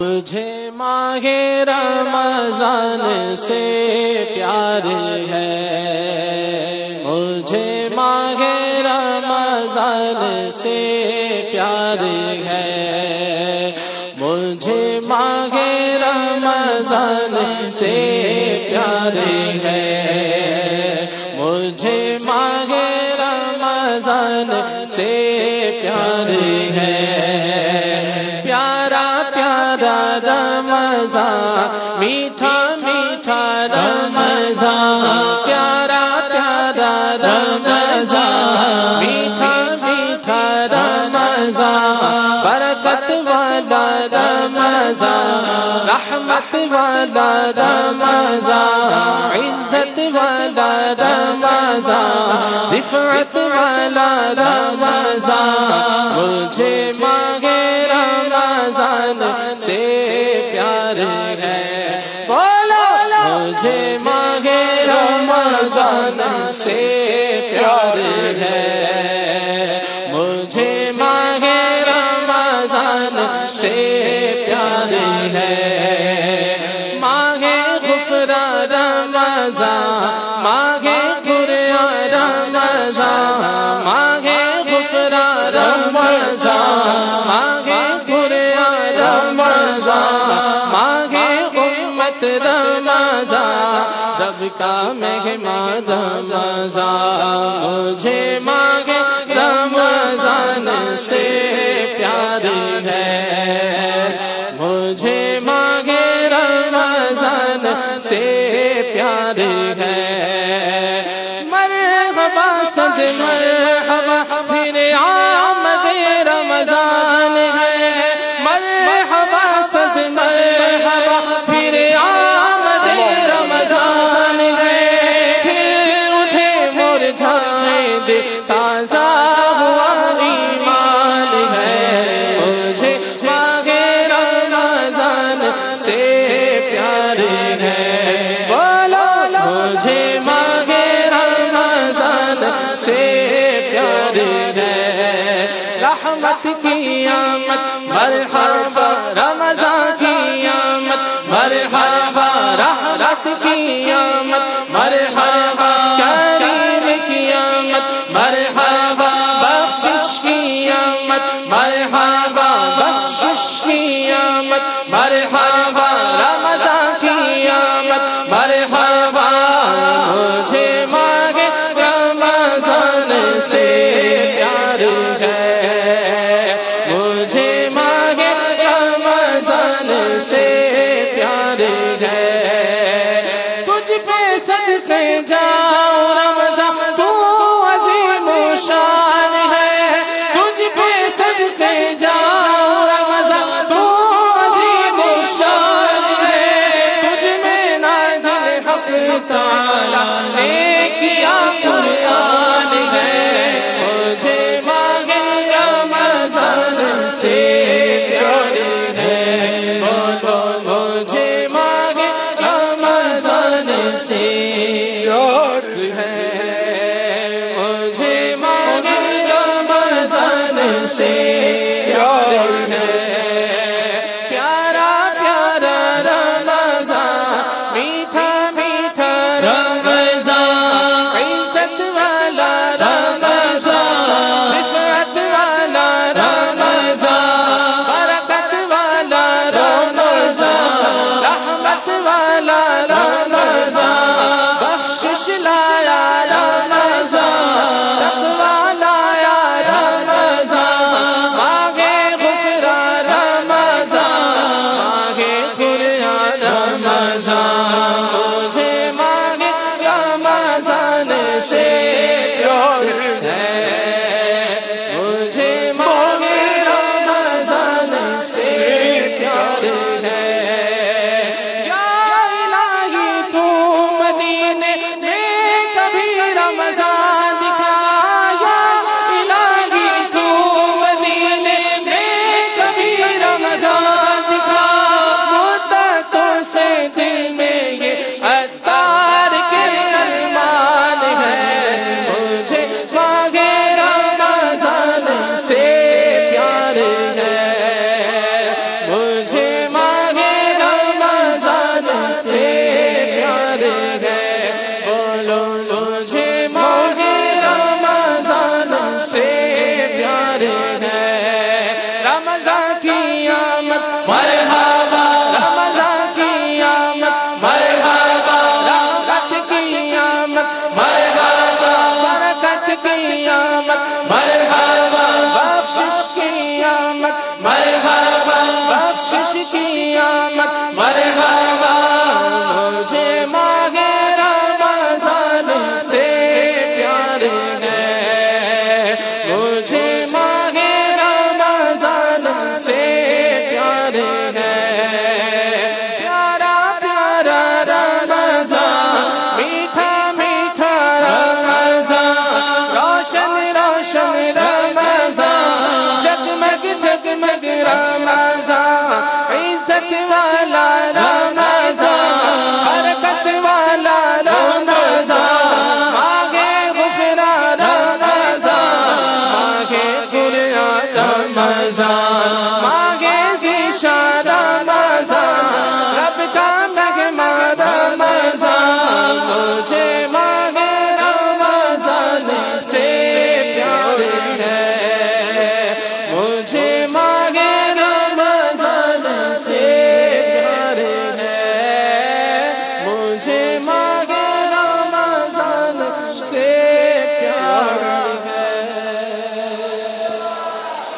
مجھے ماہ رمضان سے پیار ہے۔ مجھے ماہ رمضان سے پیار ہے۔ مجھے ماہ رمضان سے پیار ہے۔ مجھے ماہ رمضان سے پیار ہے۔ میٹھا میٹھا رمضان، پیارا پیارا رمضان۔ میٹھا میٹھا رمضان، برکت والا رمضان، رحمت والا رمضان، عزت والا رمضان، رفعت والا رمضان۔ مجھے مانگے رمضان مجھے مانگے رمضان سے پیار ہے۔ مجھے مانگے رمضان سے پیار ہے۔ مانگے غفرا رمضان، مانگے قرآن رمضان، مانگے غفرا رمضان، مانگے قرآن رمضان، مانگے امت رمضان۔ رب کا مہمان رمضان، مجھے مانگے رمضان سے پیار ہے۔ مجھے مانگے رمضان سے پیار ہے۔ مرحبا سد مور تازہ ہوا ایمان ہے۔ مجھے مانگے رمضان سے پیار ہے۔ بولو مجھے مانگے رمضان سے پیار ہے۔ رحمت کی آمد، مرحبا مرحبا رمضان کی آمد. مرحبا مجھے مانگے رمضان سے پیار ہے۔ مجھے مزہ کی